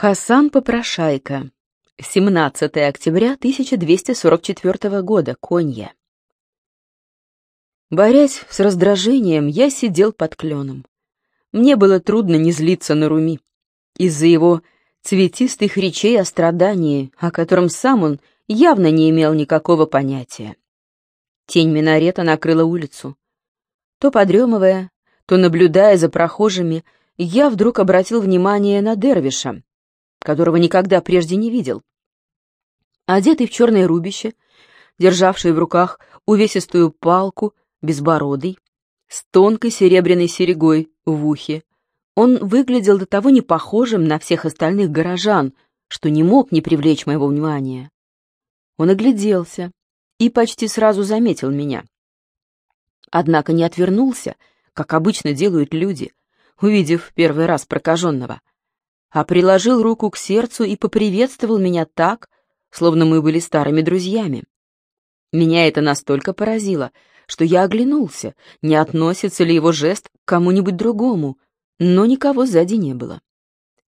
Хасан Попрошайка. 17 октября 1244 года. Конья. Борясь с раздражением, я сидел под кленом. Мне было трудно не злиться на Руми. Из-за его цветистых речей о страдании, о котором сам он явно не имел никакого понятия. Тень минарета накрыла улицу. То подремывая, то наблюдая за прохожими, я вдруг обратил внимание на Дервиша, которого никогда прежде не видел. Одетый в черное рубище, державший в руках увесистую палку, безбородый, с тонкой серебряной серегой в ухе, он выглядел до того непохожим на всех остальных горожан, что не мог не привлечь моего внимания. Он огляделся и почти сразу заметил меня. Однако не отвернулся, как обычно делают люди, увидев первый раз прокаженного, а приложил руку к сердцу и поприветствовал меня так, словно мы были старыми друзьями. Меня это настолько поразило, что я оглянулся, не относится ли его жест к кому-нибудь другому, но никого сзади не было.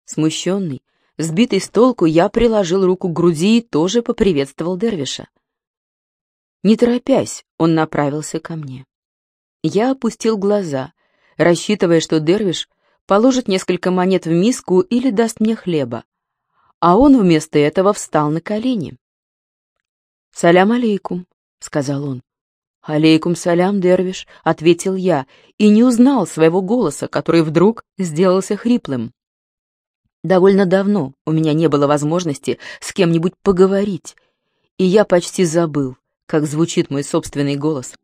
Смущенный, сбитый с толку, я приложил руку к груди и тоже поприветствовал Дервиша. Не торопясь, он направился ко мне. Я опустил глаза, рассчитывая, что Дервиш положит несколько монет в миску или даст мне хлеба. А он вместо этого встал на колени. «Салям алейкум», — сказал он. «Алейкум салям, Дервиш», — ответил я, и не узнал своего голоса, который вдруг сделался хриплым. Довольно давно у меня не было возможности с кем-нибудь поговорить, и я почти забыл, как звучит мой собственный голос.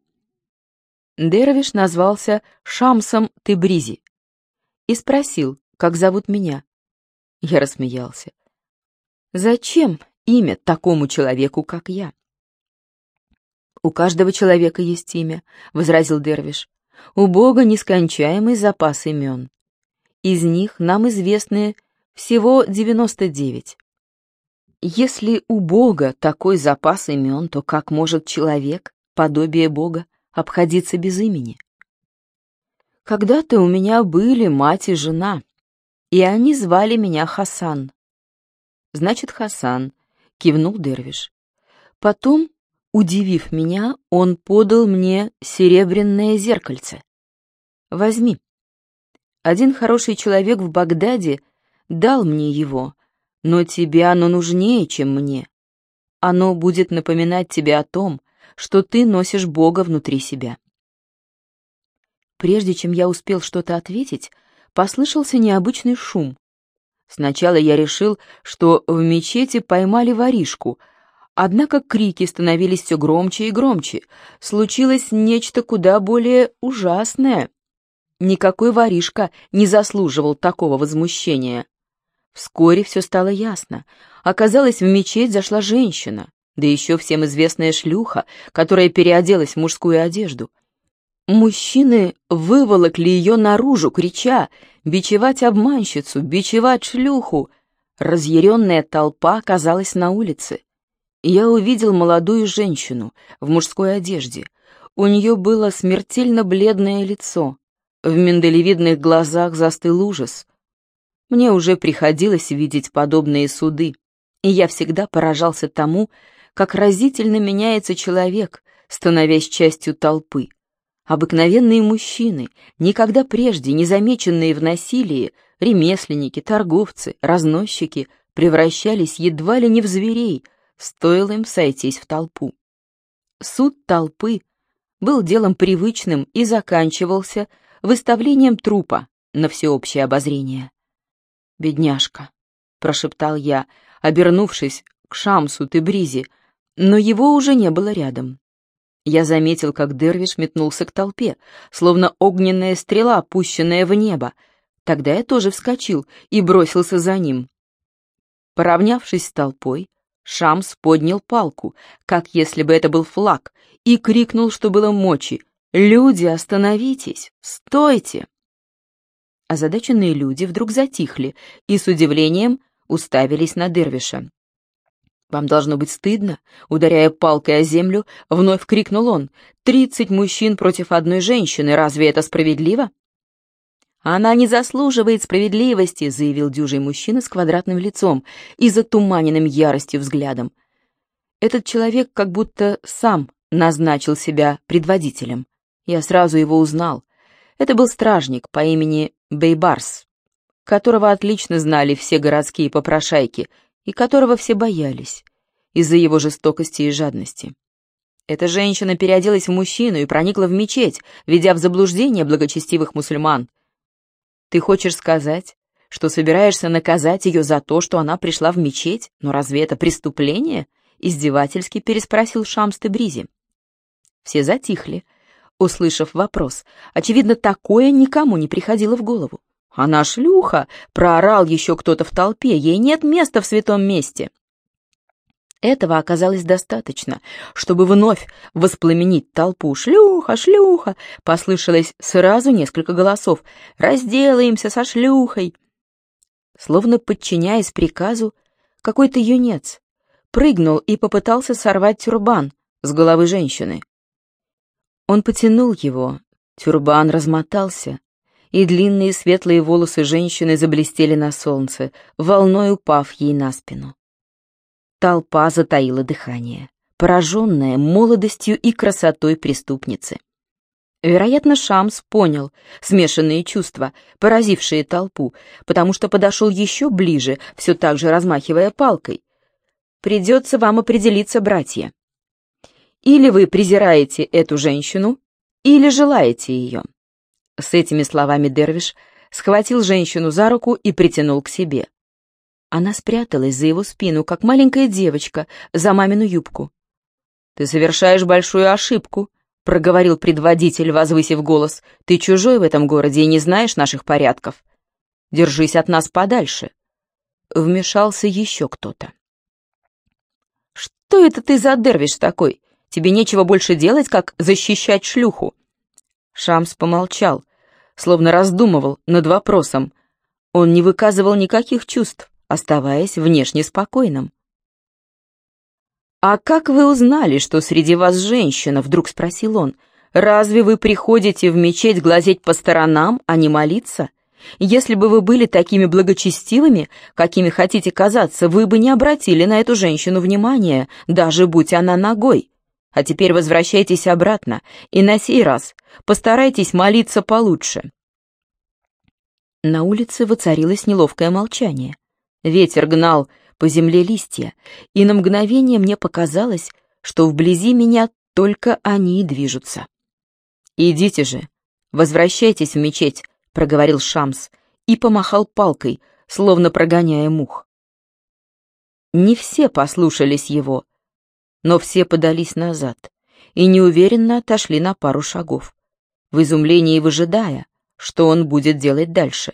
Дервиш назвался Шамсом Тебризи и спросил, как зовут меня. Я рассмеялся. Зачем имя такому человеку, как я? «У каждого человека есть имя», — возразил Дервиш. «У Бога нескончаемый запас имен. Из них нам известны всего девяносто девять. Если у Бога такой запас имен, то как может человек, подобие Бога, обходиться без имени. Когда-то у меня были мать и жена, и они звали меня Хасан. Значит, Хасан, кивнул Дервиш. Потом, удивив меня, он подал мне серебряное зеркальце. Возьми. Один хороший человек в Багдаде дал мне его, но тебе оно нужнее, чем мне. Оно будет напоминать тебе о том, что ты носишь Бога внутри себя. Прежде чем я успел что-то ответить, послышался необычный шум. Сначала я решил, что в мечети поймали воришку, однако крики становились все громче и громче. Случилось нечто куда более ужасное. Никакой воришка не заслуживал такого возмущения. Вскоре все стало ясно. Оказалось, в мечеть зашла женщина да еще всем известная шлюха, которая переоделась в мужскую одежду. Мужчины выволокли ее наружу, крича «Бичевать обманщицу! Бичевать шлюху!» Разъяренная толпа оказалась на улице. Я увидел молодую женщину в мужской одежде. У нее было смертельно бледное лицо. В миндалевидных глазах застыл ужас. Мне уже приходилось видеть подобные суды, и я всегда поражался тому, как разительно меняется человек, становясь частью толпы. Обыкновенные мужчины, никогда прежде не замеченные в насилии, ремесленники, торговцы, разносчики, превращались едва ли не в зверей, стоило им сойтись в толпу. Суд толпы был делом привычным и заканчивался выставлением трупа на всеобщее обозрение. «Бедняжка», — прошептал я, обернувшись к Шамсу Тебризи, но его уже не было рядом. Я заметил, как Дервиш метнулся к толпе, словно огненная стрела, опущенная в небо. Тогда я тоже вскочил и бросился за ним. Поравнявшись с толпой, Шамс поднял палку, как если бы это был флаг, и крикнул, что было мочи. «Люди, остановитесь! Стойте!» Озадаченные люди вдруг затихли и с удивлением уставились на Дервиша. «Вам должно быть стыдно», — ударяя палкой о землю, вновь крикнул он. «Тридцать мужчин против одной женщины, разве это справедливо?» Она не заслуживает справедливости, заявил дюжий мужчина с квадратным лицом и затуманенным яростью взглядом. Этот человек как будто сам назначил себя предводителем. Я сразу его узнал. Это был стражник по имени Бейбарс, которого отлично знали все городские попрошайки и которого все боялись из-за его жестокости и жадности. Эта женщина переоделась в мужчину и проникла в мечеть, ведя в заблуждение благочестивых мусульман. Ты хочешь сказать, что собираешься наказать ее за то, что она пришла в мечеть? Но разве это преступление? Издевательски переспросил Шамс Бризи. Все затихли, услышав вопрос. Очевидно, такое никому не приходило в голову. «Она шлюха!» — проорал еще кто-то в толпе. «Ей нет места в святом месте!» Этого оказалось достаточно, чтобы вновь воспламенить толпу. «Шлюха! Шлюха!» — послышалось сразу несколько голосов. «Разделаемся со шлюхой!» Словно подчиняясь приказу, какой-то юнец прыгнул и попытался сорвать тюрбан с головы женщины. Он потянул его, тюрбан размотался, и длинные светлые волосы женщины заблестели на солнце, волной упав ей на спину. Толпа затаила дыхание, пораженная молодостью и красотой преступницы. Вероятно, Шамс понял смешанные чувства, поразившие толпу, потому что подошел еще ближе, все так же размахивая палкой. «Придется вам определиться, братья. Или вы презираете эту женщину, или желаете ее». С этими словами Дервиш схватил женщину за руку и притянул к себе. Она спряталась за его спину, как маленькая девочка, за мамину юбку. «Ты совершаешь большую ошибку», — проговорил предводитель, возвысив голос. «Ты чужой в этом городе и не знаешь наших порядков. Держись от нас подальше». Вмешался еще кто-то. «Что это ты за дервиш такой? Тебе нечего больше делать, как защищать шлюху». Шамс помолчал, словно раздумывал над вопросом. Он не выказывал никаких чувств оставаясь внешне спокойным. «А как вы узнали, что среди вас женщина?» — вдруг спросил он. «Разве вы приходите в мечеть глазеть по сторонам, а не молиться? Если бы вы были такими благочестивыми, какими хотите казаться, вы бы не обратили на эту женщину внимания, даже будь она ногой. А теперь возвращайтесь обратно, и на сей раз постарайтесь молиться получше». На улице воцарилось неловкое молчание. Ветер гнал по земле листья, и на мгновение мне показалось, что вблизи меня только они и движутся. «Идите же, возвращайтесь в мечеть», — проговорил Шамс и помахал палкой, словно прогоняя мух. Не все послушались его, но все подались назад и неуверенно отошли на пару шагов, в изумлении выжидая, что он будет делать дальше.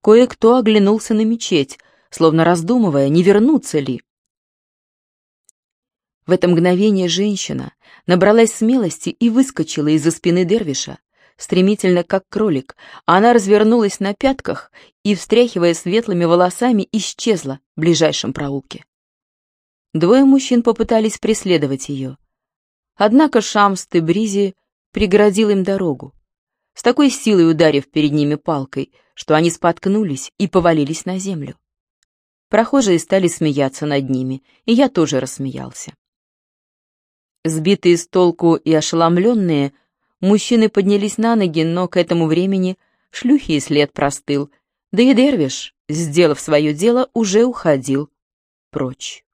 Кое-кто оглянулся на мечеть, словно раздумывая, не вернуться ли. В это мгновение женщина набралась смелости и выскочила из-за спины Дервиша, стремительно, как кролик, она развернулась на пятках и, встряхивая светлыми волосами, исчезла в ближайшем проулке. Двое мужчин попытались преследовать ее. Однако Шамс Тебризи преградил им дорогу, с такой силой ударив перед ними палкой, что они споткнулись и повалились на землю. Прохожие стали смеяться над ними, и я тоже рассмеялся. Сбитые с толку и ошеломленные, мужчины поднялись на ноги, но к этому времени шлюхи и след простыл, да и Дервиш, сделав свое дело, уже уходил прочь.